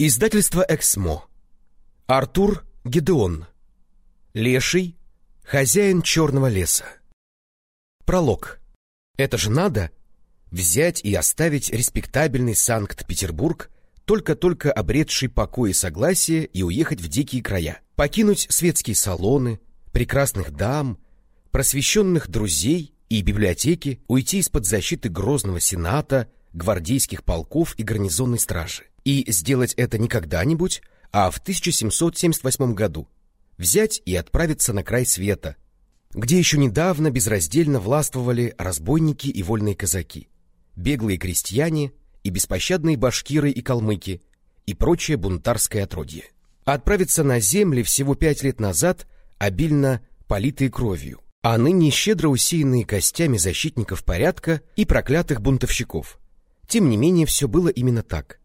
Издательство «Эксмо». Артур Гедеон. Леший. Хозяин черного леса. Пролог. Это же надо взять и оставить респектабельный Санкт-Петербург, только-только обретший покой и согласие, и уехать в дикие края. Покинуть светские салоны, прекрасных дам, просвещенных друзей и библиотеки, уйти из-под защиты грозного сената, гвардейских полков и гарнизонной стражи. И сделать это не когда-нибудь, а в 1778 году. Взять и отправиться на край света, где еще недавно безраздельно властвовали разбойники и вольные казаки, беглые крестьяне и беспощадные башкиры и калмыки и прочее бунтарское отродье. Отправиться на земли всего пять лет назад, обильно политые кровью, а ныне щедро усеянные костями защитников порядка и проклятых бунтовщиков. Тем не менее, все было именно так.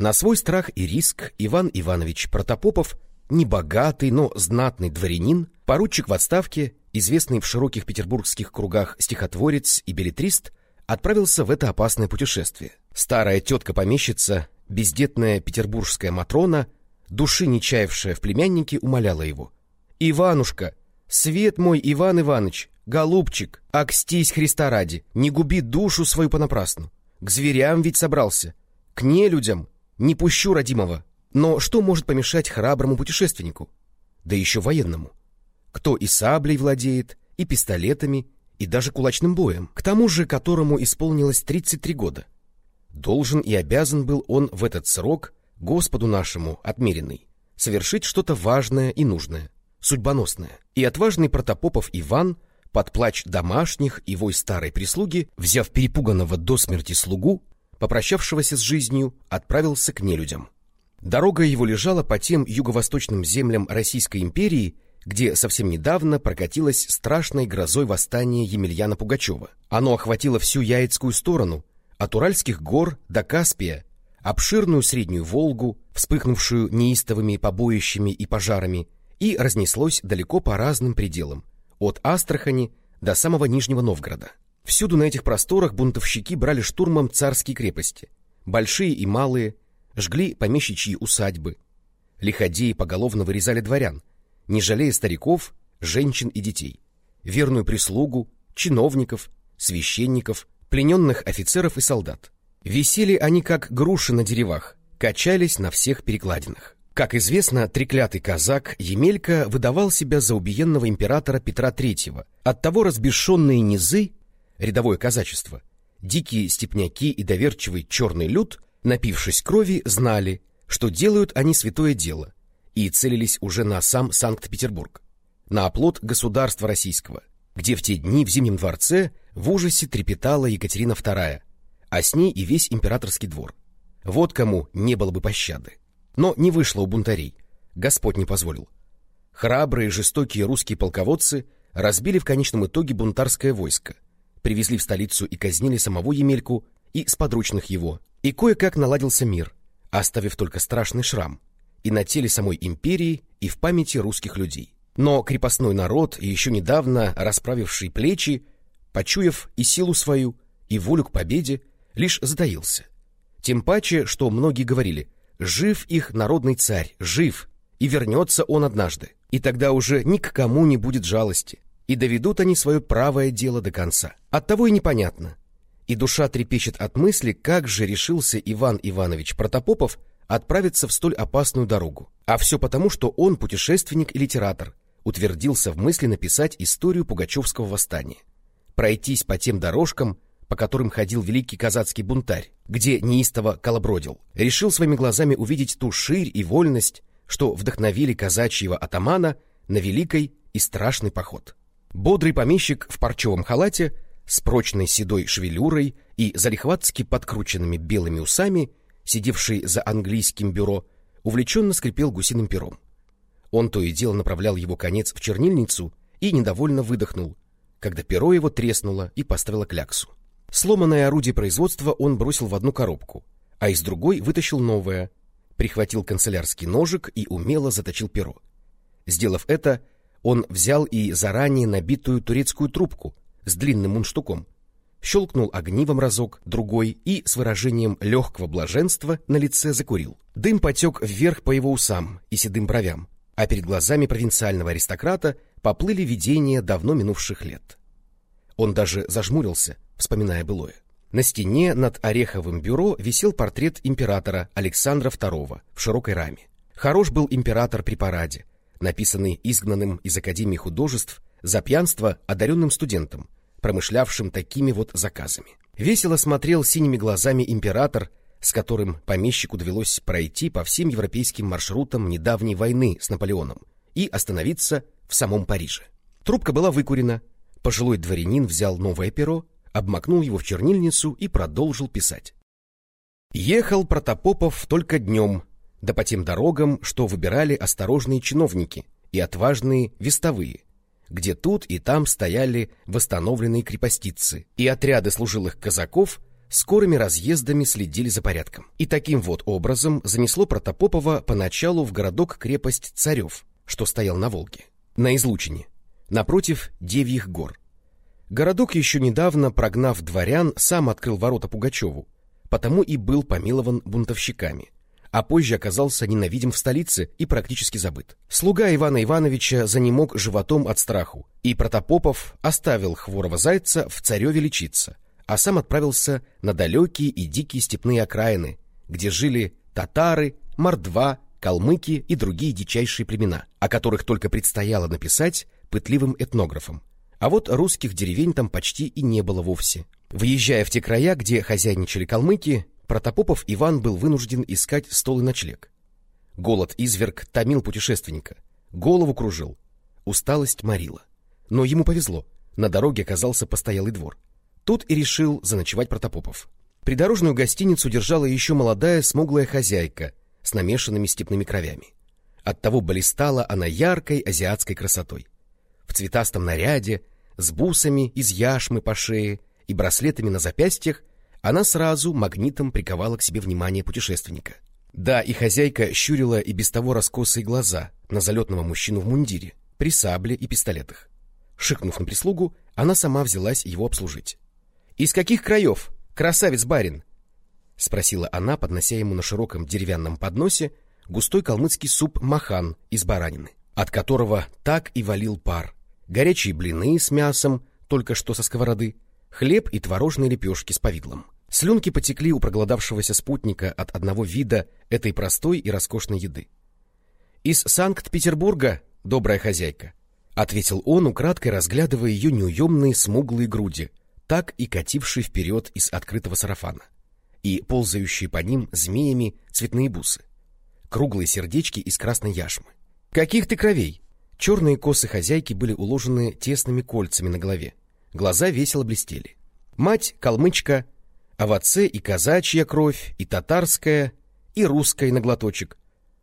На свой страх и риск Иван Иванович Протопопов, небогатый, но знатный дворянин, поручик в отставке, известный в широких петербургских кругах стихотворец и билетрист, отправился в это опасное путешествие. Старая тетка-помещица, бездетная петербургская Матрона, души не чаявшая в племяннике, умоляла его. «Иванушка, свет мой Иван Иваныч, голубчик, акстись Христа ради, не губи душу свою понапрасну. К зверям ведь собрался, к нелюдям, не пущу родимого. Но что может помешать храброму путешественнику? Да еще военному. Кто и саблей владеет, и пистолетами, и даже кулачным боем, к тому же которому исполнилось 33 года. Должен и обязан был он в этот срок, Господу нашему отмеренный, совершить что-то важное и нужное, судьбоносное. И отважный протопопов Иван, под плач домашних и вой старой прислуги, взяв перепуганного до смерти слугу, попрощавшегося с жизнью, отправился к нелюдям. Дорога его лежала по тем юго-восточным землям Российской империи, где совсем недавно прокатилось страшной грозой восстание Емельяна Пугачева. Оно охватило всю Яицкую сторону, от Уральских гор до Каспия, обширную Среднюю Волгу, вспыхнувшую неистовыми побоищами и пожарами, и разнеслось далеко по разным пределам, от Астрахани до самого Нижнего Новгорода. Всюду на этих просторах бунтовщики брали штурмом царские крепости, большие и малые, жгли помещичьи усадьбы. Лиходеи поголовно вырезали дворян, не жалея стариков, женщин и детей, верную прислугу, чиновников, священников, плененных офицеров и солдат. Висели они как груши на деревах, качались на всех перекладинах. Как известно, треклятый казак Емелька выдавал себя за убиенного императора Петра III. Оттого разбешенные низы рядовое казачество, дикие степняки и доверчивый черный люд, напившись крови, знали, что делают они святое дело, и целились уже на сам Санкт-Петербург, на оплот государства российского, где в те дни в Зимнем дворце в ужасе трепетала Екатерина II, а с ней и весь императорский двор. Вот кому не было бы пощады. Но не вышло у бунтарей, Господь не позволил. Храбрые жестокие русские полководцы разбили в конечном итоге бунтарское войско — привезли в столицу и казнили самого Емельку и сподручных его. И кое-как наладился мир, оставив только страшный шрам и на теле самой империи, и в памяти русских людей. Но крепостной народ, еще недавно расправивший плечи, почуяв и силу свою, и волю к победе, лишь затаился. Тем паче, что многие говорили «Жив их народный царь, жив, и вернется он однажды, и тогда уже ни к кому не будет жалости, и доведут они свое правое дело до конца. Оттого и непонятно. И душа трепещет от мысли, как же решился Иван Иванович Протопопов отправиться в столь опасную дорогу. А все потому, что он путешественник и литератор, утвердился в мысли написать историю Пугачевского восстания. Пройтись по тем дорожкам, по которым ходил великий казацкий бунтарь, где неистово колобродил. Решил своими глазами увидеть ту ширь и вольность, что вдохновили казачьего атамана на великий и страшный поход. Бодрый помещик в парчевом халате с прочной седой шевелюрой и залихватски подкрученными белыми усами, сидевший за английским бюро, увлеченно скрипел гусиным пером. Он то и дело направлял его конец в чернильницу и недовольно выдохнул, когда перо его треснуло и поставило кляксу. Сломанное орудие производства он бросил в одну коробку, а из другой вытащил новое, прихватил канцелярский ножик и умело заточил перо. Сделав это, он взял и заранее набитую турецкую трубку с длинным мундштуком, щелкнул огнивом разок, другой и с выражением легкого блаженства на лице закурил. Дым потек вверх по его усам и седым бровям, а перед глазами провинциального аристократа поплыли видения давно минувших лет. Он даже зажмурился, вспоминая былое. На стене над Ореховым бюро висел портрет императора Александра II в широкой раме. Хорош был император при параде, написанный изгнанным из Академии художеств за пьянство одаренным студентом, промышлявшим такими вот заказами. Весело смотрел синими глазами император, с которым помещику довелось пройти по всем европейским маршрутам недавней войны с Наполеоном и остановиться в самом Париже. Трубка была выкурена, пожилой дворянин взял новое перо, обмакнул его в чернильницу и продолжил писать. Ехал Протопопов только днем, да по тем дорогам, что выбирали осторожные чиновники и отважные вестовые, где тут и там стояли восстановленные крепостицы, и отряды служилых казаков скорыми разъездами следили за порядком. И таким вот образом занесло Протопопова поначалу в городок-крепость Царев, что стоял на Волге, на излучине, напротив Девьих гор. Городок еще недавно, прогнав дворян, сам открыл ворота Пугачеву, потому и был помилован бунтовщиками — а позже оказался ненавидим в столице и практически забыт. Слуга Ивана Ивановича занемог животом от страху, и Протопопов оставил хворого зайца в цареве лечиться, а сам отправился на далекие и дикие степные окраины, где жили татары, мордва, калмыки и другие дичайшие племена, о которых только предстояло написать пытливым этнографам. А вот русских деревень там почти и не было вовсе. Въезжая в те края, где хозяйничали калмыки, Протопопов Иван был вынужден искать стол и ночлег. Голод изверг томил путешественника, голову кружил, усталость морила. Но ему повезло, на дороге оказался постоялый двор. Тут и решил заночевать Протопопов. Придорожную гостиницу держала еще молодая смуглая хозяйка с намешанными степными кровями. Оттого блистала она яркой азиатской красотой. В цветастом наряде, с бусами из яшмы по шее и браслетами на запястьях она сразу магнитом приковала к себе внимание путешественника. Да, и хозяйка щурила и без того раскосые глаза на залетного мужчину в мундире, при сабле и пистолетах. Шикнув на прислугу, она сама взялась его обслужить. — Из каких краев, красавец-барин? — спросила она, поднося ему на широком деревянном подносе густой калмыцкий суп махан из баранины, от которого так и валил пар, горячие блины с мясом, только что со сковороды, хлеб и творожные лепешки с повидлом. Слюнки потекли у проголодавшегося спутника от одного вида этой простой и роскошной еды. «Из Санкт-Петербурга, добрая хозяйка», — ответил он, украдкой разглядывая ее неуемные смуглые груди, так и катившие вперед из открытого сарафана, и ползающие по ним змеями цветные бусы, круглые сердечки из красной яшмы. «Каких ты кровей?» Черные косы хозяйки были уложены тесными кольцами на голове, глаза весело блестели. Мать — калмычка, а в отце и казачья кровь, и татарская, и русская на глоточек.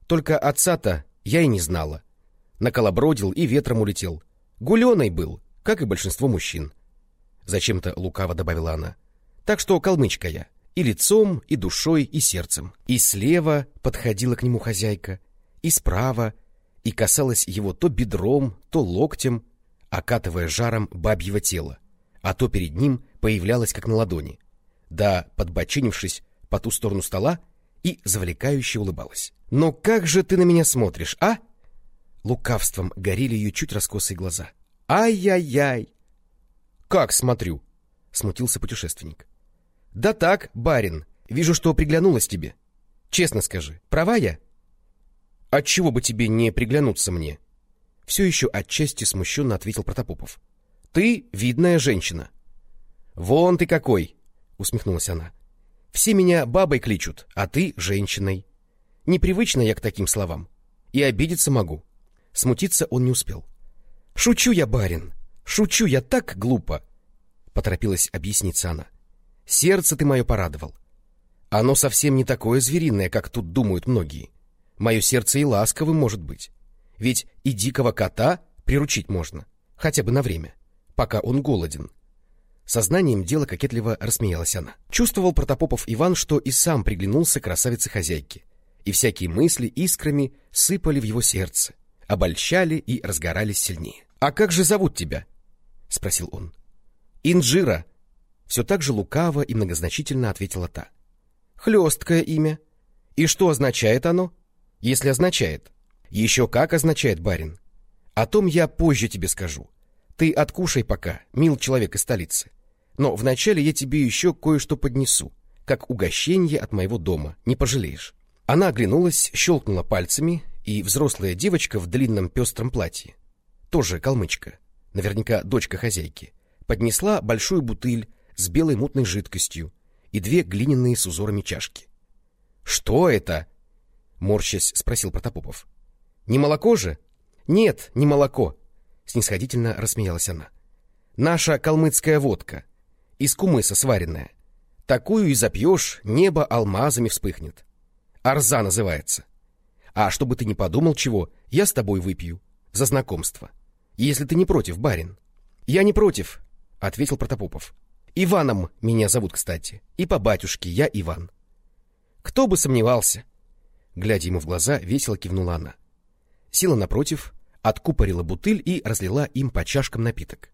Только отца-то я и не знала. Наколобродил и ветром улетел. Гуленой был, как и большинство мужчин. Зачем-то лукаво добавила она. Так что калмычка я. И лицом, и душой, и сердцем. И слева подходила к нему хозяйка, и справа, и касалась его то бедром, то локтем, окатывая жаром бабьего тела, а то перед ним появлялась как на ладони, да, подбочинившись по ту сторону стола, и завлекающе улыбалась. «Но как же ты на меня смотришь, а?» Лукавством горели ее чуть раскосые глаза. «Ай-яй-яй!» «Как смотрю?» — смутился путешественник. «Да так, барин, вижу, что приглянулась тебе. Честно скажи, права я?» «Отчего бы тебе не приглянуться мне?» Все еще отчасти смущенно ответил Протопопов. «Ты видная женщина». «Вон ты какой!» — усмехнулась она. «Все меня бабой кличут, а ты — женщиной. Непривычна я к таким словам. И обидеться могу». Смутиться он не успел. «Шучу я, барин! Шучу я так глупо!» — поторопилась объясниться она. «Сердце ты мое порадовал. Оно совсем не такое звериное, как тут думают многие. Мое сердце и ласковым может быть. Ведь и дикого кота приручить можно, хотя бы на время, пока он голоден. Сознанием дела кокетливо рассмеялась она. Чувствовал Протопопов Иван, что и сам приглянулся красавице-хозяйке, и всякие мысли искрами сыпали в его сердце, обольщали и разгорались сильнее. — А как же зовут тебя? — спросил он. — Инжира. Все так же лукаво и многозначительно ответила та. Хлесткое имя. И что означает оно? Если означает. Еще как означает, барин. О том я позже тебе скажу. Ты откушай пока, мил человек из столицы. Но вначале я тебе еще кое-что поднесу, как угощение от моего дома, не пожалеешь. Она оглянулась, щелкнула пальцами, и взрослая девочка в длинном пестром платье, тоже калмычка, наверняка дочка хозяйки, поднесла большую бутыль с белой мутной жидкостью и две глиняные с узорами чашки. — Что это? — морщась спросил Протопопов. — Не молоко же? — Нет, не молоко, — снисходительно рассмеялась она. — Наша калмыцкая водка, из кумыса сваренная. Такую и запьешь, небо алмазами вспыхнет. Арза называется. А чтобы ты не подумал чего, я с тобой выпью. За знакомство. Если ты не против, барин. Я не против, — ответил Протопопов. Иваном меня зовут, кстати. И по батюшке я Иван. Кто бы сомневался. Глядя ему в глаза, весело кивнула она. Села напротив, откупорила бутыль и разлила им по чашкам напиток.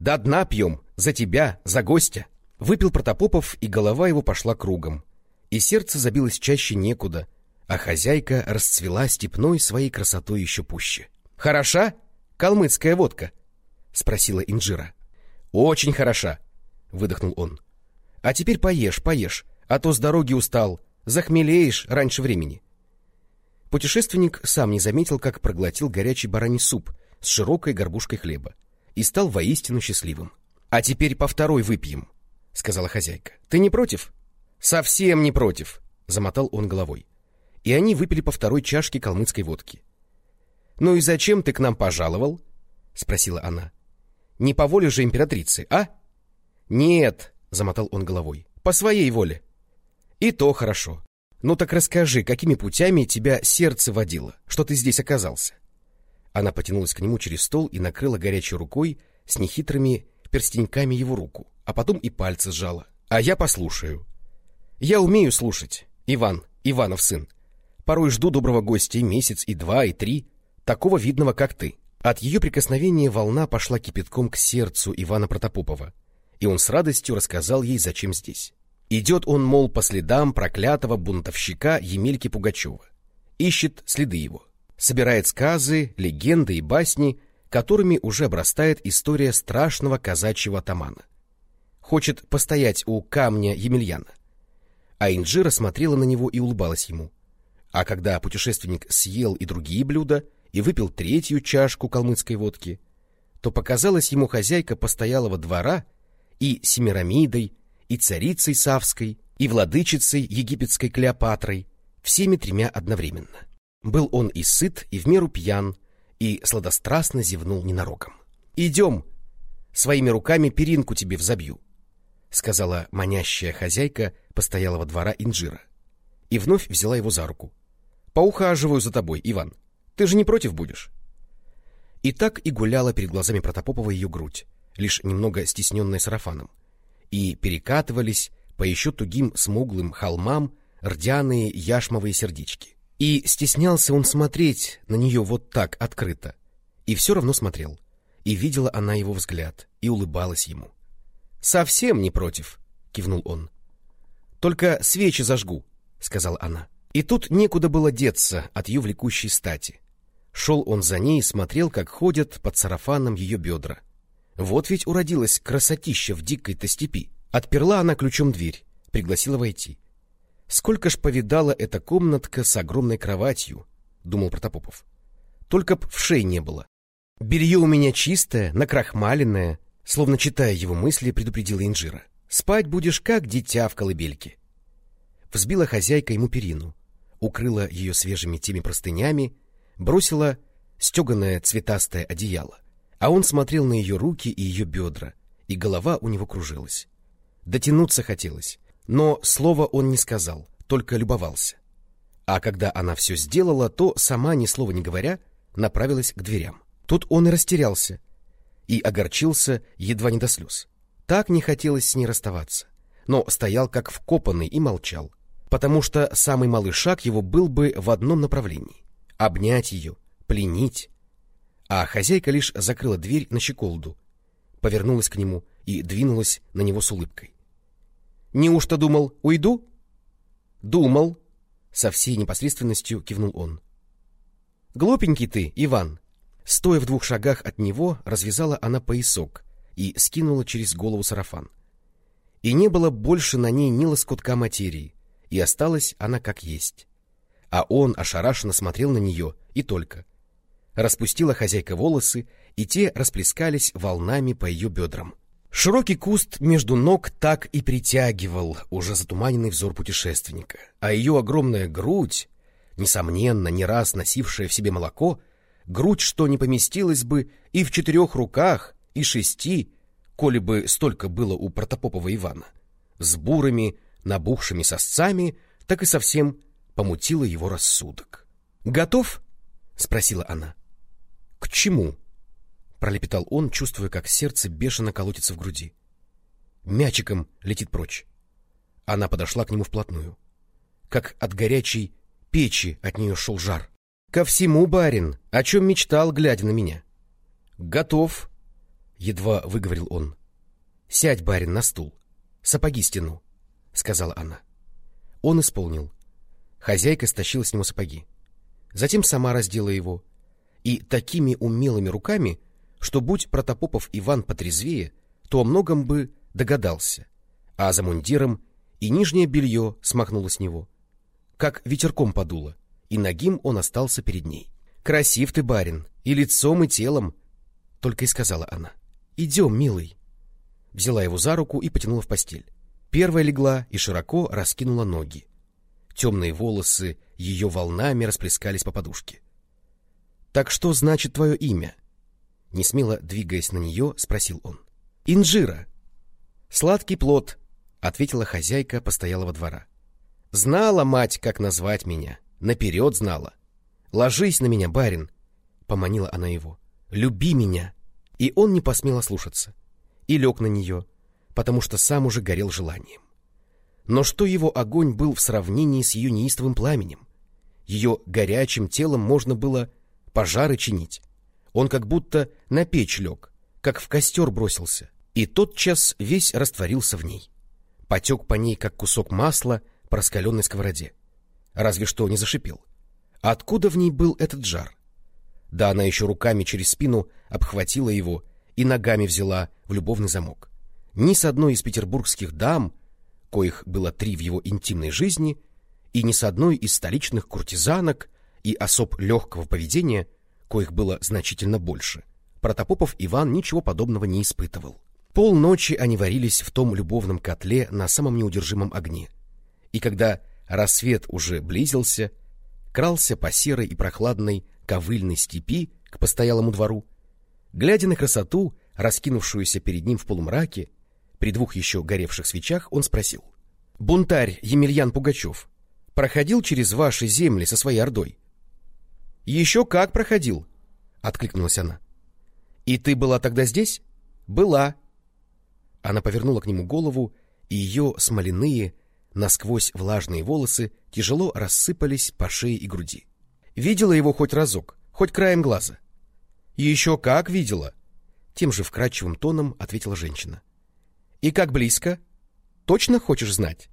До дна пьем, за тебя, за гостя. Выпил Протопопов, и голова его пошла кругом. И сердце забилось чаще некуда, а хозяйка расцвела степной своей красотой еще пуще. — Хороша калмыцкая водка? — спросила Инжира. — Очень хороша, — выдохнул он. — А теперь поешь, поешь, а то с дороги устал, захмелеешь раньше времени. Путешественник сам не заметил, как проглотил горячий бараний суп с широкой горбушкой хлеба и стал воистину счастливым. — А теперь по второй выпьем, — сказала хозяйка. — Ты не против? — Совсем не против, — замотал он головой. И они выпили по второй чашке калмыцкой водки. — Ну и зачем ты к нам пожаловал? — спросила она. — Не по воле же императрицы, а? — Нет, — замотал он головой, — по своей воле. — И то хорошо. Ну так расскажи, какими путями тебя сердце водило, что ты здесь оказался? Она потянулась к нему через стол и накрыла горячей рукой с нехитрыми перстеньками его руку, а потом и пальцы сжала. А я послушаю. Я умею слушать, Иван, Иванов сын. Порой жду доброго гостя месяц, и два, и три, такого видного, как ты. От ее прикосновения волна пошла кипятком к сердцу Ивана Протопопова, и он с радостью рассказал ей, зачем здесь. Идет он, мол, по следам проклятого бунтовщика Емельки Пугачева. Ищет следы его собирает сказы, легенды и басни, которыми уже обрастает история страшного казачьего атамана. Хочет постоять у камня Емельяна. А Инджира смотрела на него и улыбалась ему. А когда путешественник съел и другие блюда, и выпил третью чашку калмыцкой водки, то показалась ему хозяйка постоялого двора и Семирамидой, и царицей Савской, и владычицей египетской Клеопатрой, всеми тремя одновременно. Был он и сыт, и в меру пьян, и сладострастно зевнул ненароком. — Идем! Своими руками перинку тебе взобью, — сказала манящая хозяйка постоялого двора Инжира. И вновь взяла его за руку. — Поухаживаю за тобой, Иван. Ты же не против будешь? И так и гуляла перед глазами Протопопова ее грудь, лишь немного стесненная сарафаном. И перекатывались по еще тугим смуглым холмам рдяные яшмовые сердечки. И стеснялся он смотреть на нее вот так открыто. И все равно смотрел. И видела она его взгляд, и улыбалась ему. — Совсем не против, — кивнул он. — Только свечи зажгу, — сказала она. И тут некуда было деться от ее влекущей стати. Шел он за ней и смотрел, как ходят под сарафаном ее бедра. Вот ведь уродилась красотища в дикой-то степи. Отперла она ключом дверь, пригласила войти. Сколько ж повидала эта комнатка с огромной кроватью, думал Протопопов. Только б в шее не было. Белье у меня чистое, накрахмаленное, словно читая его мысли, предупредила Инжира. Спать будешь как дитя в колыбельке. Взбила хозяйка ему перину, укрыла ее свежими теми простынями, бросила стеганое цветастое одеяло, а он смотрел на ее руки и ее бедра, и голова у него кружилась. Дотянуться хотелось, но слова он не сказал, только любовался. А когда она все сделала, то, сама ни слова не говоря, направилась к дверям. Тут он и растерялся, и огорчился едва не до слез. Так не хотелось с ней расставаться, но стоял как вкопанный и молчал, потому что самый малый шаг его был бы в одном направлении — обнять ее, пленить. А хозяйка лишь закрыла дверь на щеколду, повернулась к нему и двинулась на него с улыбкой. Неужто думал, уйду? Думал. Со всей непосредственностью кивнул он. Глупенький ты, Иван. Стоя в двух шагах от него, развязала она поясок и скинула через голову сарафан. И не было больше на ней ни лоскутка материи, и осталась она как есть. А он ошарашенно смотрел на нее, и только. Распустила хозяйка волосы, и те расплескались волнами по ее бедрам. Широкий куст между ног так и притягивал уже затуманенный взор путешественника, а ее огромная грудь, несомненно, не раз носившая в себе молоко, грудь, что не поместилась бы и в четырех руках, и шести, коли бы столько было у протопопова Ивана, с бурыми, набухшими сосцами, так и совсем помутила его рассудок. «Готов?» — спросила она. «К чему?» пролепетал он, чувствуя, как сердце бешено колотится в груди. Мячиком летит прочь. Она подошла к нему вплотную. Как от горячей печи от нее шел жар. Ко всему, барин, о чем мечтал, глядя на меня. Готов, едва выговорил он. Сядь, барин, на стул. Сапоги стяну, сказала она. Он исполнил. Хозяйка стащила с него сапоги. Затем сама раздела его. И такими умелыми руками что будь Протопопов Иван потрезвее, то о многом бы догадался, а за мундиром и нижнее белье смахнуло с него. Как ветерком подуло, и нагим он остался перед ней. «Красив ты, барин, и лицом, и телом!» Только и сказала она. «Идем, милый!» Взяла его за руку и потянула в постель. Первая легла и широко раскинула ноги. Темные волосы ее волнами расплескались по подушке. «Так что значит твое имя?» Не смело двигаясь на нее, спросил он. — Инжира. — Сладкий плод, — ответила хозяйка постоялого двора. — Знала мать, как назвать меня. Наперед знала. — Ложись на меня, барин, — поманила она его. — Люби меня. И он не посмел ослушаться. И лег на нее, потому что сам уже горел желанием. Но что его огонь был в сравнении с ее неистовым пламенем? Ее горячим телом можно было пожары чинить. Он как будто на печь лег, как в костер бросился, и тотчас весь растворился в ней. Потек по ней, как кусок масла по раскаленной сковороде. Разве что не зашипел. Откуда в ней был этот жар? Да она еще руками через спину обхватила его и ногами взяла в любовный замок. Ни с одной из петербургских дам, коих было три в его интимной жизни, и ни с одной из столичных куртизанок и особ легкого поведения коих было значительно больше, Протопопов Иван ничего подобного не испытывал. Полночи они варились в том любовном котле на самом неудержимом огне. И когда рассвет уже близился, крался по серой и прохладной ковыльной степи к постоялому двору, глядя на красоту, раскинувшуюся перед ним в полумраке, при двух еще горевших свечах, он спросил. — Бунтарь Емельян Пугачев проходил через ваши земли со своей ордой? — Еще как проходил, — откликнулась она. — И ты была тогда здесь? — Была. Она повернула к нему голову, и ее смоляные, насквозь влажные волосы тяжело рассыпались по шее и груди. Видела его хоть разок, хоть краем глаза. — Еще как видела, — тем же вкрадчивым тоном ответила женщина. — И как близко? Точно хочешь знать?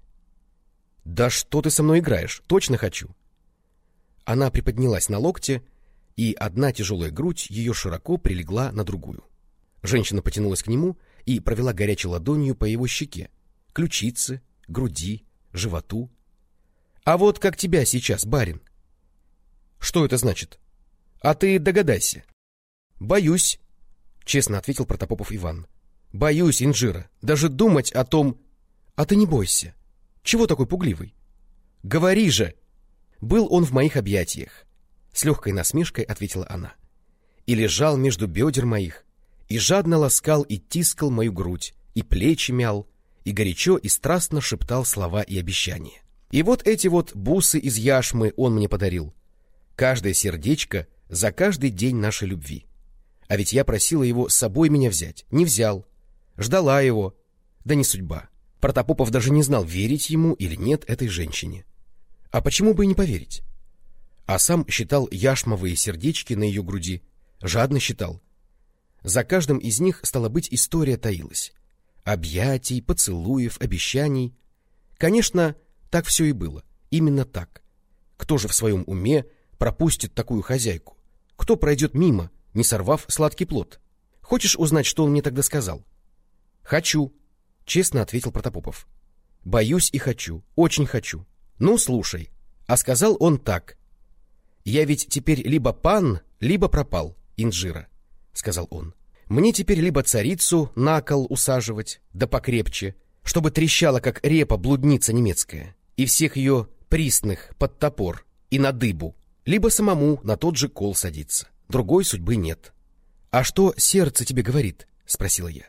— Да что ты со мной играешь? Точно хочу. Она приподнялась на локте, и одна тяжелая грудь ее широко прилегла на другую. Женщина потянулась к нему и провела горячей ладонью по его щеке, ключице, груди, животу. — А вот как тебя сейчас, барин? — Что это значит? — А ты догадайся. — Боюсь, — честно ответил Протопопов Иван. — Боюсь, Инжира, даже думать о том... — А ты не бойся. Чего такой пугливый? — Говори же! — был он в моих объятиях, — с легкой насмешкой ответила она. И лежал между бедер моих, и жадно ласкал и тискал мою грудь, и плечи мял, и горячо и страстно шептал слова и обещания. И вот эти вот бусы из яшмы он мне подарил. Каждое сердечко за каждый день нашей любви. А ведь я просила его с собой меня взять, не взял. Ждала его, да не судьба. Протопопов даже не знал, верить ему или нет этой женщине. А почему бы и не поверить? А сам считал яшмовые сердечки на ее груди, жадно считал. За каждым из них, стала быть, история таилась. Объятий, поцелуев, обещаний. Конечно, так все и было. Именно так. Кто же в своем уме пропустит такую хозяйку? Кто пройдет мимо, не сорвав сладкий плод? Хочешь узнать, что он мне тогда сказал? — Хочу, — честно ответил Протопопов. — Боюсь и хочу, очень хочу. Ну, слушай. А сказал он так. — Я ведь теперь либо пан, либо пропал, инжира, — сказал он. Мне теперь либо царицу на кол усаживать, да покрепче, чтобы трещала, как репа блудница немецкая, и всех ее присных под топор и на дыбу, либо самому на тот же кол садиться. Другой судьбы нет. — А что сердце тебе говорит? — спросила я.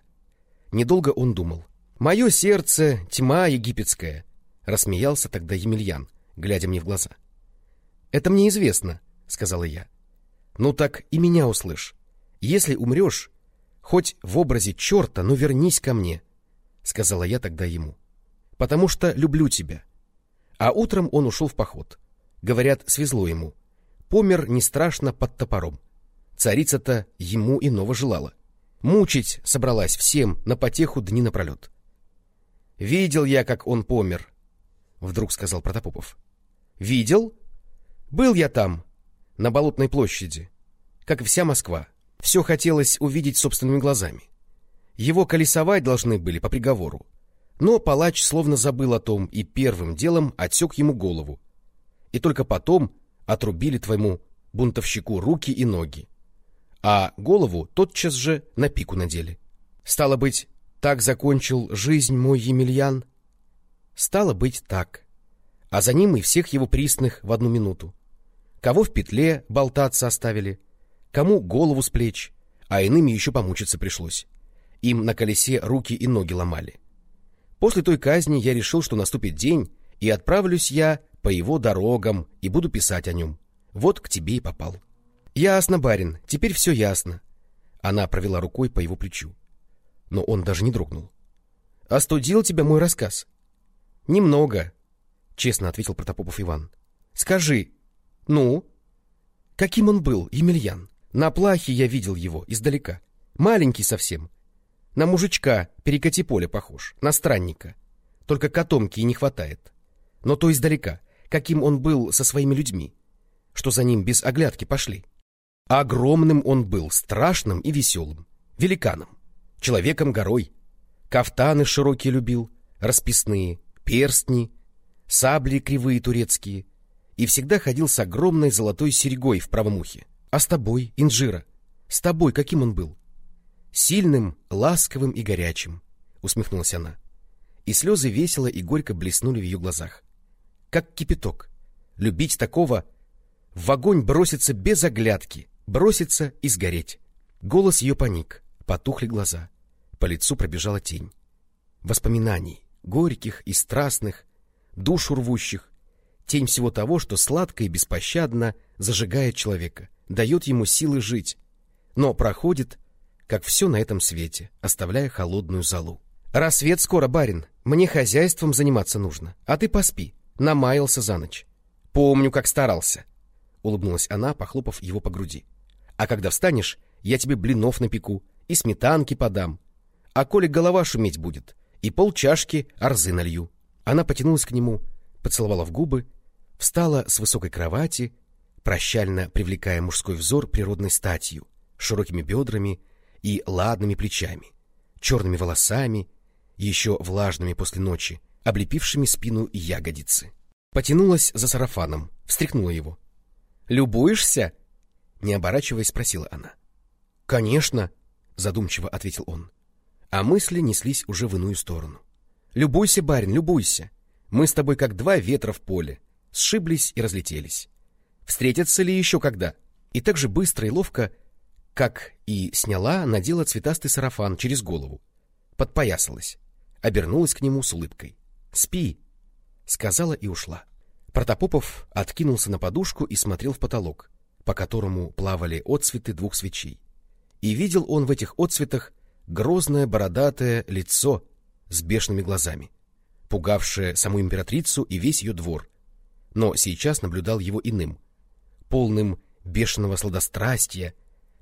Недолго он думал. — Мое сердце — тьма египетская, — рассмеялся тогда Емельян, глядя мне в глаза. — Это мне известно, — сказала я. — Ну так и меня услышь. Если умрешь, хоть в образе черта, но вернись ко мне, — сказала я тогда ему. — Потому что люблю тебя. А утром он ушел в поход. Говорят, свезло ему. Помер не страшно под топором. Царица-то ему иного желала. Мучить собралась всем на потеху дни напролет. — Видел я, как он помер, — вдруг сказал Протопопов. — Видел? Был я там, на Болотной площади, как и вся Москва. Все хотелось увидеть собственными глазами. Его колесовать должны были по приговору. Но палач словно забыл о том и первым делом отсек ему голову. И только потом отрубили твоему бунтовщику руки и ноги а голову тотчас же на пику надели. Стало быть, так закончил жизнь мой Емельян? Стало быть, так. А за ним и всех его присных в одну минуту. Кого в петле болтаться оставили, кому голову с плеч, а иными еще помучиться пришлось. Им на колесе руки и ноги ломали. После той казни я решил, что наступит день, и отправлюсь я по его дорогам и буду писать о нем. Вот к тебе и попал. — Ясно, барин, теперь все ясно. Она провела рукой по его плечу. Но он даже не дрогнул. — Остудил тебя мой рассказ? — Немного, — честно ответил Протопопов Иван. — Скажи, ну? Каким он был, Емельян? На плахе я видел его издалека. Маленький совсем. На мужичка перекати поле похож, на странника. Только котомки и не хватает. Но то издалека, каким он был со своими людьми, что за ним без оглядки пошли. — Огромным он был, страшным и веселым, великаном, человеком-горой. Кафтаны широкие любил, расписные, перстни, сабли кривые турецкие, и всегда ходил с огромной золотой серьгой в правом ухе. А с тобой, инжира, с тобой каким он был? Сильным, ласковым и горячим, усмехнулась она. И слезы весело и горько блеснули в ее глазах. Как кипяток. Любить такого — в огонь броситься без оглядки, броситься и сгореть. Голос ее паник, потухли глаза, по лицу пробежала тень. Воспоминаний, горьких и страстных, душу рвущих, тень всего того, что сладко и беспощадно зажигает человека, дает ему силы жить, но проходит, как все на этом свете, оставляя холодную залу. «Рассвет скоро, барин, мне хозяйством заниматься нужно, а ты поспи», намаялся за ночь. «Помню, как старался», — улыбнулась она, похлопав его по груди. А когда встанешь, я тебе блинов напеку и сметанки подам. А коли голова шуметь будет, и полчашки арзы налью. Она потянулась к нему, поцеловала в губы, встала с высокой кровати, прощально привлекая мужской взор природной статью, широкими бедрами и ладными плечами, черными волосами, еще влажными после ночи, облепившими спину ягодицы. Потянулась за сарафаном, встряхнула его. «Любуешься?» Не оборачиваясь, спросила она. — Конечно, — задумчиво ответил он. А мысли неслись уже в иную сторону. — Любуйся, барин, любуйся. Мы с тобой как два ветра в поле. Сшиблись и разлетелись. Встретятся ли еще когда? И так же быстро и ловко, как и сняла, надела цветастый сарафан через голову. Подпоясалась. Обернулась к нему с улыбкой. — Спи, — сказала и ушла. Протопопов откинулся на подушку и смотрел в потолок по которому плавали отцветы двух свечей. И видел он в этих отцветах грозное бородатое лицо с бешеными глазами, пугавшее саму императрицу и весь ее двор, но сейчас наблюдал его иным, полным бешеного сладострастия,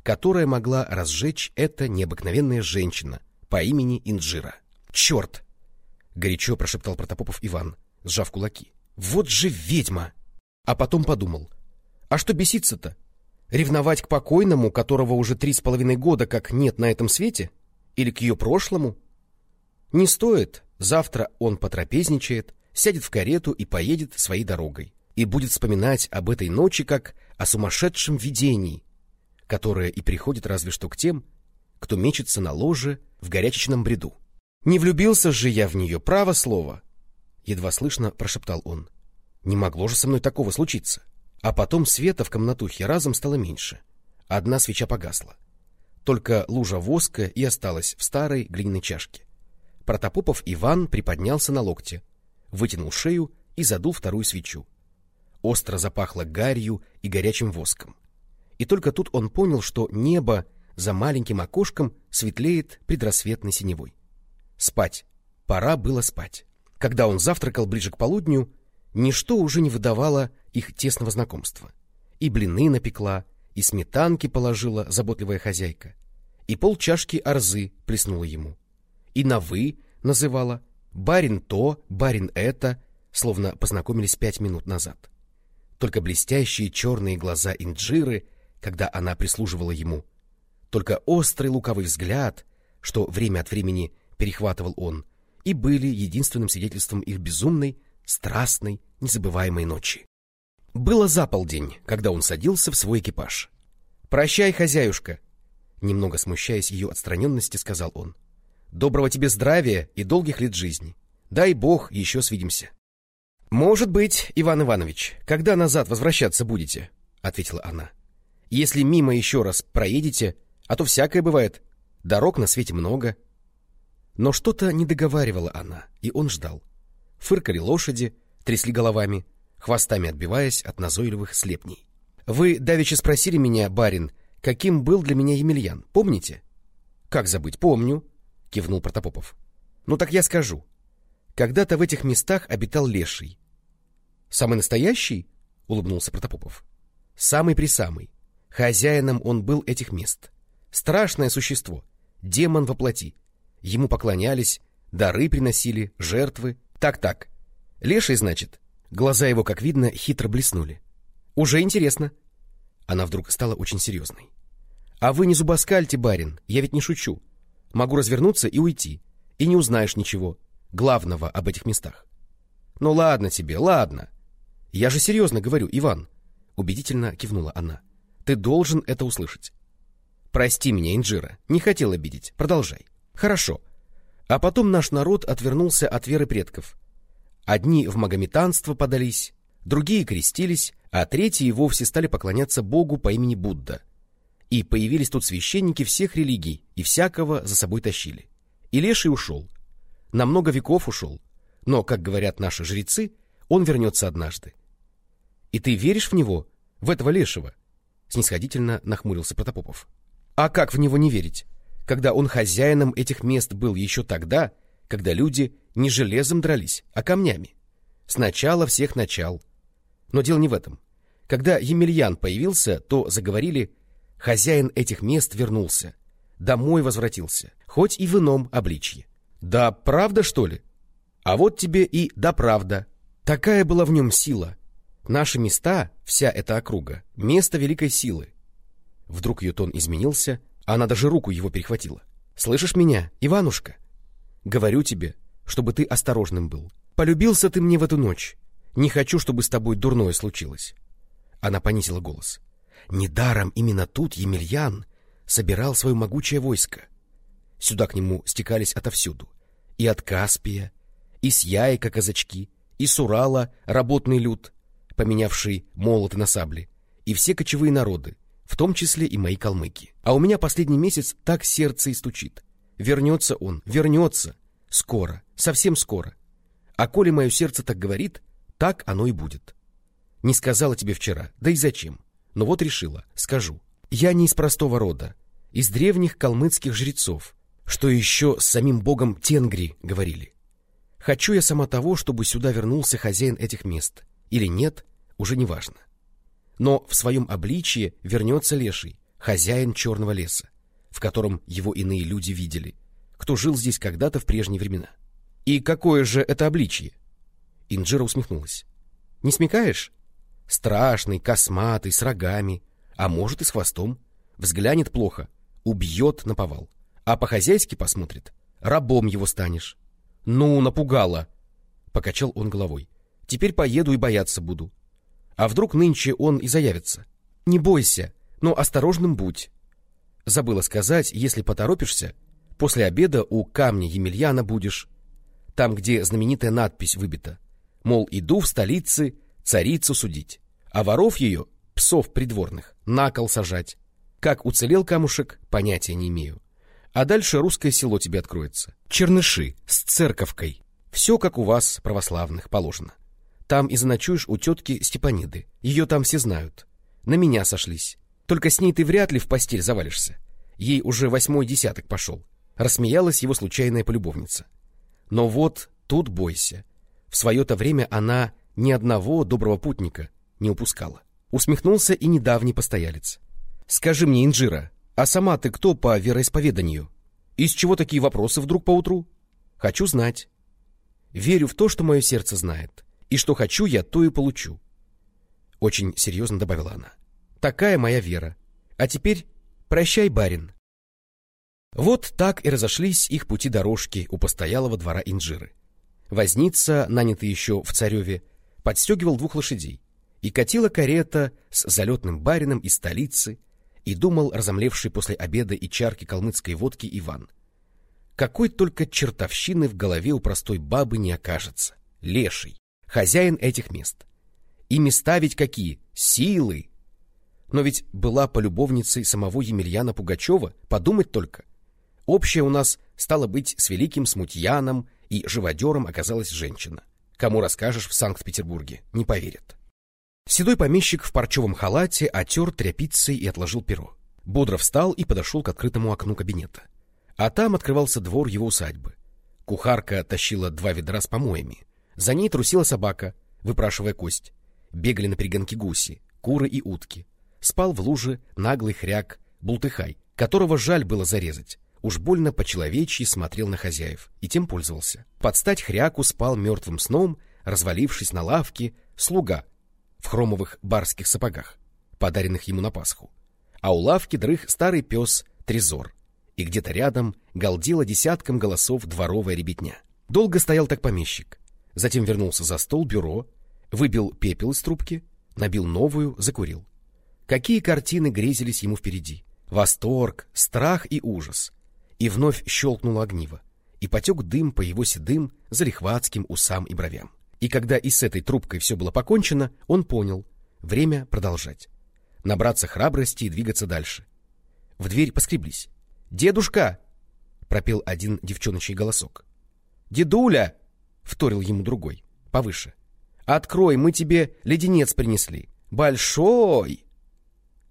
которое могла разжечь эта необыкновенная женщина по имени Инджира. «Черт!» — горячо прошептал Протопопов Иван — сжав кулаки. Вот же ведьма! А потом подумал, а что беситься-то? Ревновать к покойному, которого уже три с половиной года как нет на этом свете? Или к ее прошлому? Не стоит. Завтра он потрапезничает, сядет в карету и поедет своей дорогой. И будет вспоминать об этой ночи как о сумасшедшем видении, которое и приходит разве что к тем, кто мечется на ложе в горячечном бреду. Не влюбился же я в нее, право слово. Едва слышно прошептал он. Не могло же со мной такого случиться. А потом света в комнатухе разом стало меньше. Одна свеча погасла. Только лужа воска и осталась в старой глиняной чашке. Протопопов Иван приподнялся на локте, вытянул шею и задул вторую свечу. Остро запахло гарью и горячим воском. И только тут он понял, что небо за маленьким окошком светлеет предрассветной синевой. Спать. Пора было спать. Когда он завтракал ближе к полудню, ничто уже не выдавало их тесного знакомства. И блины напекла, и сметанки положила заботливая хозяйка, и полчашки арзы плеснула ему. И на «вы» называла, барин то, барин это, словно познакомились пять минут назад. Только блестящие черные глаза инджиры, когда она прислуживала ему, только острый лукавый взгляд, что время от времени перехватывал он, и были единственным свидетельством их безумной, страстной, незабываемой ночи. Было за полдень, когда он садился в свой экипаж. «Прощай, хозяюшка!» Немного смущаясь ее отстраненности, сказал он. «Доброго тебе здравия и долгих лет жизни. Дай бог, еще свидимся». «Может быть, Иван Иванович, когда назад возвращаться будете?» — ответила она. «Если мимо еще раз проедете, а то всякое бывает. Дорог на свете много». Но что-то не договаривала она, и он ждал. Фыркали лошади, трясли головами, хвостами отбиваясь от назойливых слепней. «Вы давеча спросили меня, барин, каким был для меня Емельян, помните?» «Как забыть, помню», — кивнул Протопопов. «Ну так я скажу. Когда-то в этих местах обитал леший». «Самый настоящий?» — улыбнулся Протопопов. «Самый-присамый. Хозяином он был этих мест. Страшное существо, демон во плоти. Ему поклонялись, дары приносили, жертвы. Так-так. Леший, значит, Глаза его, как видно, хитро блеснули. «Уже интересно». Она вдруг стала очень серьезной. «А вы не зубоскальте, барин, я ведь не шучу. Могу развернуться и уйти, и не узнаешь ничего, главного об этих местах». «Ну ладно тебе, ладно. Я же серьезно говорю, Иван», — убедительно кивнула она. «Ты должен это услышать». «Прости меня, Инджира, не хотел обидеть. Продолжай». «Хорошо. А потом наш народ отвернулся от веры предков, Одни в магометанство подались, другие крестились, а третьи и вовсе стали поклоняться Богу по имени Будда. И появились тут священники всех религий, и всякого за собой тащили. И Леший ушел. На много веков ушел. Но, как говорят наши жрецы, он вернется однажды. — И ты веришь в него, в этого Лешего? — снисходительно нахмурился Протопопов. — А как в него не верить, когда он хозяином этих мест был еще тогда, когда люди не железом дрались, а камнями. Сначала всех начал. Но дело не в этом. Когда Емельян появился, то заговорили «хозяин этих мест вернулся, домой возвратился, хоть и в ином обличье». Да правда, что ли? А вот тебе и да правда. Такая была в нем сила. Наши места, вся эта округа, место великой силы. Вдруг ее тон изменился, а она даже руку его перехватила. «Слышишь меня, Иванушка?» Говорю тебе, чтобы ты осторожным был. Полюбился ты мне в эту ночь. Не хочу, чтобы с тобой дурное случилось. Она понизила голос. Недаром именно тут Емельян собирал свое могучее войско. Сюда к нему стекались отовсюду. И от Каспия, и с Яйка казачки, и с Урала работный люд, поменявший молоты на сабли, и все кочевые народы, в том числе и мои калмыки. А у меня последний месяц так сердце и стучит. Вернется он, вернется. Скоро, совсем скоро. А коли мое сердце так говорит, так оно и будет. Не сказала тебе вчера, да и зачем? Но вот решила, скажу. Я не из простого рода, из древних калмыцких жрецов, что еще с самим богом Тенгри говорили. Хочу я сама того, чтобы сюда вернулся хозяин этих мест. Или нет, уже не важно. Но в своем обличье вернется леший, хозяин черного леса в котором его иные люди видели, кто жил здесь когда-то в прежние времена. И какое же это обличье? Инджира усмехнулась. Не смекаешь? Страшный, косматый, с рогами, а может и с хвостом. Взглянет плохо, убьет наповал. А по-хозяйски посмотрит, рабом его станешь. Ну, напугала. Покачал он головой. Теперь поеду и бояться буду. А вдруг нынче он и заявится? Не бойся, но осторожным будь. Забыла сказать, если поторопишься, после обеда у камня Емельяна будешь. Там, где знаменитая надпись выбита. Мол, иду в столице царицу судить, а воров ее, псов придворных, на кол сажать. Как уцелел камушек, понятия не имею. А дальше русское село тебе откроется. Черныши с церковкой. Все, как у вас, православных, положено. Там и заночуешь у тетки Степаниды. Ее там все знают. На меня сошлись. Только с ней ты вряд ли в постель завалишься. Ей уже восьмой десяток пошел. Рассмеялась его случайная полюбовница. Но вот тут бойся. В свое-то время она ни одного доброго путника не упускала. Усмехнулся и недавний постоялец. Скажи мне, Инжира, а сама ты кто по вероисповеданию? Из чего такие вопросы вдруг поутру? Хочу знать. Верю в то, что мое сердце знает. И что хочу я, то и получу. Очень серьезно добавила она. Такая моя вера. А теперь прощай, барин. Вот так и разошлись их пути дорожки у постоялого двора Инжиры. Возница, нанятый еще в Цареве, подстегивал двух лошадей, и катила карета с залетным барином из столицы, и думал разомлевший после обеда и чарки калмыцкой водки Иван. Какой только чертовщины в голове у простой бабы не окажется. Леший, хозяин этих мест. И места ведь какие? Силы! Но ведь была полюбовницей самого Емельяна Пугачева, подумать только. Общее у нас стало быть с великим смутьяном и живодером оказалась женщина. Кому расскажешь в Санкт-Петербурге, не поверят. Седой помещик в парчевом халате отер тряпицей и отложил перо. Бодро встал и подошел к открытому окну кабинета. А там открывался двор его усадьбы. Кухарка тащила два ведра с помоями. За ней трусила собака, выпрашивая кость. Бегали на перегонки гуси, куры и утки. Спал в луже наглый хряк, бултыхай, которого жаль было зарезать. Уж больно по-человечьи смотрел на хозяев и тем пользовался. Под стать хряку спал мертвым сном, развалившись на лавке, слуга в хромовых барских сапогах, подаренных ему на Пасху. А у лавки дрых старый пес Трезор, и где-то рядом галдила десятком голосов дворовая ребятня. Долго стоял так помещик, затем вернулся за стол бюро, выбил пепел из трубки, набил новую, закурил. Какие картины грезились ему впереди? Восторг, страх и ужас. И вновь щелкнуло огниво, и потек дым по его седым, залихватским усам и бровям. И когда и с этой трубкой все было покончено, он понял — время продолжать. Набраться храбрости и двигаться дальше. В дверь поскреблись. «Дедушка!» — пропел один девчоночий голосок. «Дедуля!» — вторил ему другой, повыше. «Открой, мы тебе леденец принесли. Большой!»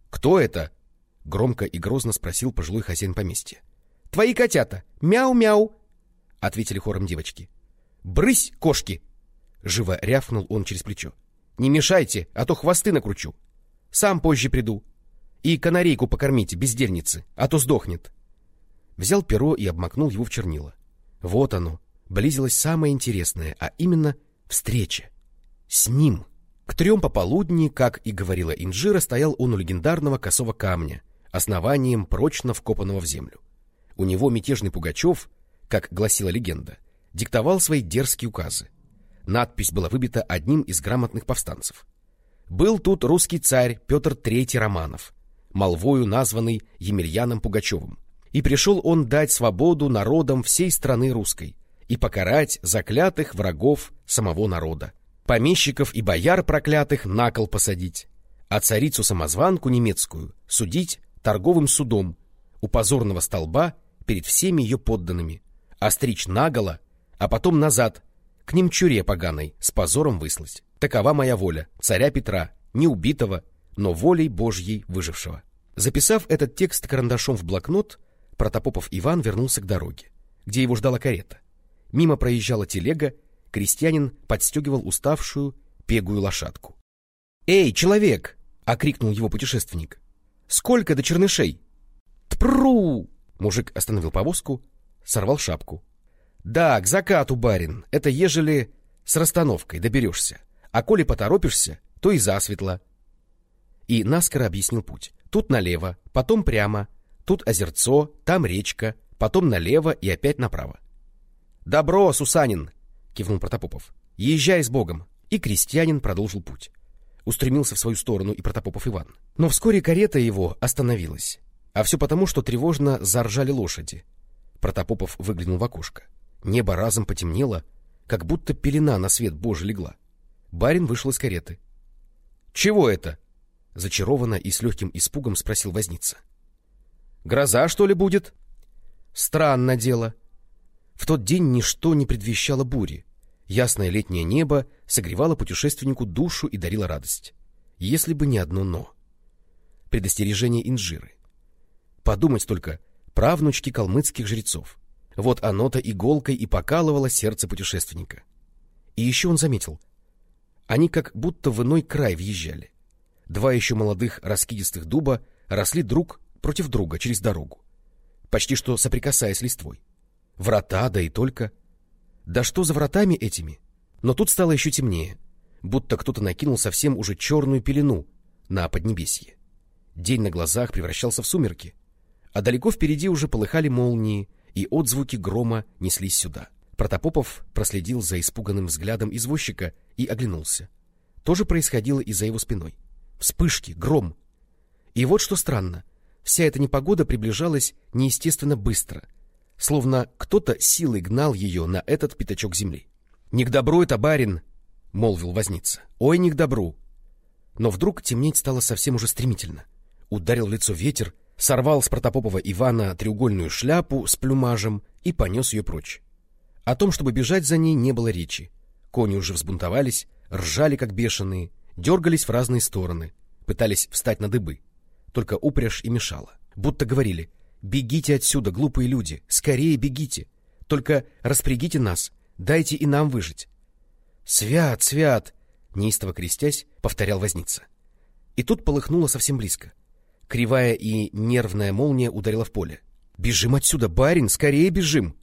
«Кто это?» — громко и грозно спросил пожилой хозяин поместья. «Твои котята! Мяу-мяу!» — ответили хором девочки. «Брысь, кошки!» Живо рявкнул он через плечо. «Не мешайте, а то хвосты накручу. Сам позже приду. И канарейку покормите, бездельницы, а то сдохнет». Взял перо и обмакнул его в чернила. Вот оно, близилось самое интересное, а именно встреча. С ним. К трем пополудни, как и говорила Инжира, стоял он у легендарного косого камня, основанием прочно вкопанного в землю. У него мятежный Пугачев, как гласила легенда, диктовал свои дерзкие указы. Надпись была выбита одним из грамотных повстанцев. Был тут русский царь Петр III Романов, молвою названный Емельяном Пугачевым. И пришел он дать свободу народам всей страны русской и покарать заклятых врагов самого народа, помещиков и бояр проклятых на кол посадить, а царицу-самозванку немецкую судить торговым судом у позорного столба перед всеми ее подданными, остричь наголо, а потом назад к немчуре поганой с позором выслать. Такова моя воля, царя Петра, не убитого, но волей Божьей выжившего. Записав этот текст карандашом в блокнот, Протопопов Иван вернулся к дороге, где его ждала карета. Мимо проезжала телега, крестьянин подстегивал уставшую, пегую лошадку. «Эй, человек!» — окрикнул его путешественник. «Сколько до чернышей?» «Тпру!» Мужик остановил повозку, сорвал шапку. Да, к закату, барин. Это ежели с расстановкой доберешься, а коли поторопишься, то и засветло. И наскоро объяснил путь. Тут налево, потом прямо, тут озерцо, там речка, потом налево и опять направо. — Добро, Сусанин! — кивнул Протопопов. — Езжай с Богом! И крестьянин продолжил путь. Устремился в свою сторону и Протопопов Иван. Но вскоре карета его остановилась. А все потому, что тревожно заржали лошади. Протопопов выглянул в окошко. Небо разом потемнело, как будто пелена на свет Божий легла. Барин вышел из кареты. — Чего это? — зачарованно и с легким испугом спросил возница. — Гроза, что ли, будет? — Странно дело. В тот день ничто не предвещало бури. Ясное летнее небо согревало путешественнику душу и дарило радость. Если бы не одно «но». Предостережение инжиры. Подумать только, правнучки калмыцких жрецов. Вот оно-то иголкой и покалывало сердце путешественника. И еще он заметил. Они как будто в иной край въезжали. Два еще молодых раскидистых дуба росли друг против друга через дорогу, почти что соприкасаясь листвой. Врата, да и только. Да что за вратами этими? Но тут стало еще темнее, будто кто-то накинул совсем уже черную пелену на Поднебесье. День на глазах превращался в сумерки, а далеко впереди уже полыхали молнии, и отзвуки грома неслись сюда. Протопопов проследил за испуганным взглядом извозчика и оглянулся. То же происходило и за его спиной. Вспышки, гром. И вот что странно. Вся эта непогода приближалась неестественно быстро — словно кто-то силой гнал ее на этот пятачок земли. — Не к добру это, барин! — молвил возница. — Ой, не к добру! Но вдруг темнеть стало совсем уже стремительно. Ударил лицо ветер, сорвал с протопопова Ивана треугольную шляпу с плюмажем и понес ее прочь. О том, чтобы бежать за ней, не было речи. Кони уже взбунтовались, ржали как бешеные, дергались в разные стороны, пытались встать на дыбы. Только упряжь и мешала. Будто говорили Бегите отсюда, глупые люди, скорее бегите. Только распрягите нас, дайте и нам выжить. Свят, свят, неистово крестясь, повторял возница. И тут полыхнуло совсем близко. Кривая и нервная молния ударила в поле. Бежим отсюда, барин, скорее бежим!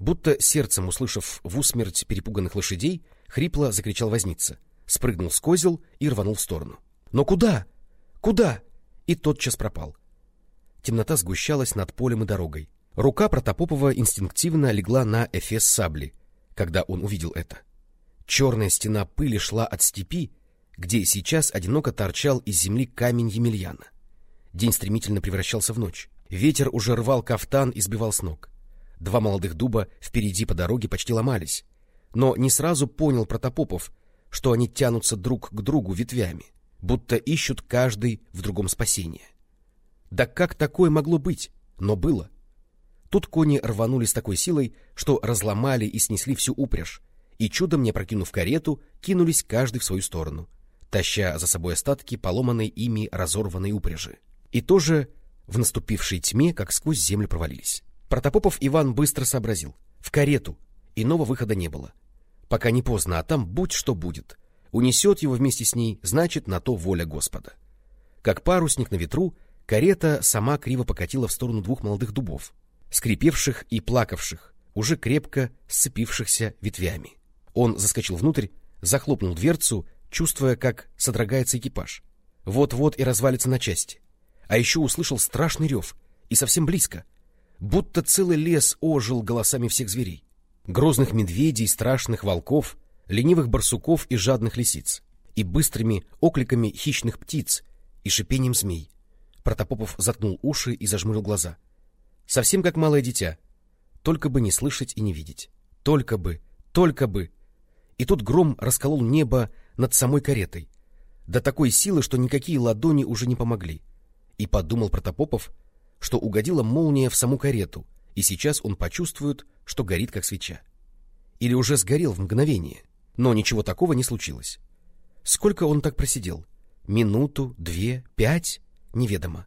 Будто сердцем услышав в усмерть перепуганных лошадей, хрипло закричал возница, спрыгнул с козел и рванул в сторону. Но куда? Куда? И тотчас пропал. Темнота сгущалась над полем и дорогой. Рука Протопопова инстинктивно легла на эфес сабли, когда он увидел это. Черная стена пыли шла от степи, где сейчас одиноко торчал из земли камень Емельяна. День стремительно превращался в ночь. Ветер уже рвал кафтан и сбивал с ног. Два молодых дуба впереди по дороге почти ломались. Но не сразу понял Протопопов, что они тянутся друг к другу ветвями, будто ищут каждый в другом спасение. Да как такое могло быть? Но было. Тут кони рванули с такой силой, что разломали и снесли всю упряжь, и, чудом не прокинув карету, кинулись каждый в свою сторону, таща за собой остатки поломанной ими разорванной упряжи. И тоже в наступившей тьме, как сквозь землю провалились. Протопопов Иван быстро сообразил. В карету. Иного выхода не было. Пока не поздно, а там будь что будет. Унесет его вместе с ней, значит, на то воля Господа. Как парусник на ветру, Карета сама криво покатила в сторону двух молодых дубов, скрипевших и плакавших, уже крепко сцепившихся ветвями. Он заскочил внутрь, захлопнул дверцу, чувствуя, как содрогается экипаж. Вот-вот и развалится на части. А еще услышал страшный рев, и совсем близко. Будто целый лес ожил голосами всех зверей. Грозных медведей, страшных волков, ленивых барсуков и жадных лисиц. И быстрыми окликами хищных птиц, и шипением змей. Протопопов заткнул уши и зажмурил глаза. Совсем как малое дитя. Только бы не слышать и не видеть. Только бы, только бы. И тут гром расколол небо над самой каретой. До такой силы, что никакие ладони уже не помогли. И подумал Протопопов, что угодила молния в саму карету, и сейчас он почувствует, что горит как свеча. Или уже сгорел в мгновение. Но ничего такого не случилось. Сколько он так просидел? Минуту, две, пять? Неведомо.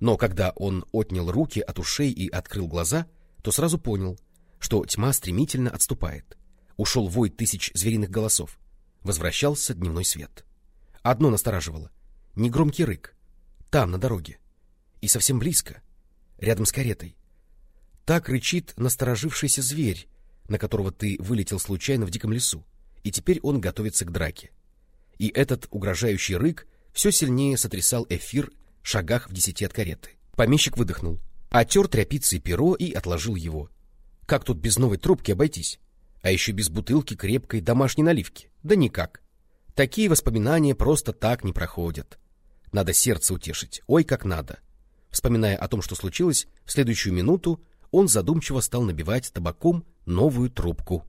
Но когда он отнял руки от ушей и открыл глаза, то сразу понял, что тьма стремительно отступает. Ушел вой тысяч звериных голосов. Возвращался дневной свет. Одно настораживало — негромкий рык. Там, на дороге. И совсем близко, рядом с каретой. Так рычит насторожившийся зверь, на которого ты вылетел случайно в диком лесу. и теперь он готовится к драке. И этот угрожающий рык все сильнее сотрясал эфир шагах в десяти от кареты. Помещик выдохнул, отер тряпицей перо и отложил его. Как тут без новой трубки обойтись? А еще без бутылки крепкой домашней наливки? Да никак. Такие воспоминания просто так не проходят. Надо сердце утешить, ой, как надо. Вспоминая о том, что случилось, в следующую минуту он задумчиво стал набивать табаком новую трубку.